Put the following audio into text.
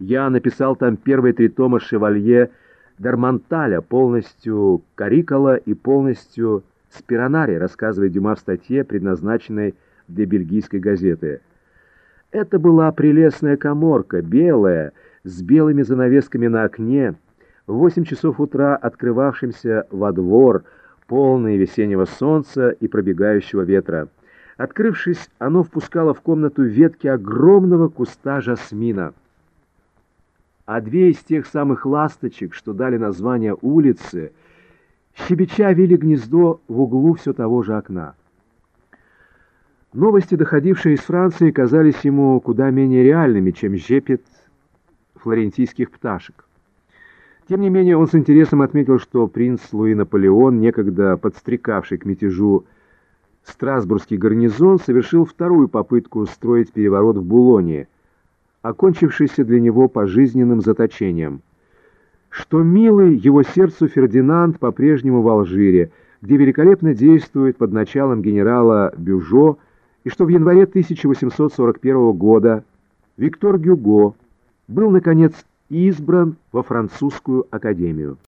Я написал там первые три тома «Шевалье Дармонталя», полностью Карикола и полностью Спиронари, рассказывает Дюма в статье, предназначенной для бельгийской газеты. Это была прелестная коморка, белая, с белыми занавесками на окне, в восемь часов утра открывавшимся во двор, полный весеннего солнца и пробегающего ветра. Открывшись, оно впускало в комнату ветки огромного куста жасмина а две из тех самых ласточек, что дали название улице, щебеча вели гнездо в углу все того же окна. Новости, доходившие из Франции, казались ему куда менее реальными, чем жепет флорентийских пташек. Тем не менее, он с интересом отметил, что принц Луи Наполеон, некогда подстрекавший к мятежу Страсбургский гарнизон, совершил вторую попытку устроить переворот в Булоне – окончившийся для него пожизненным заточением. Что милый его сердцу Фердинанд по-прежнему в Алжире, где великолепно действует под началом генерала Бюжо, и что в январе 1841 года Виктор Гюго был, наконец, избран во французскую академию.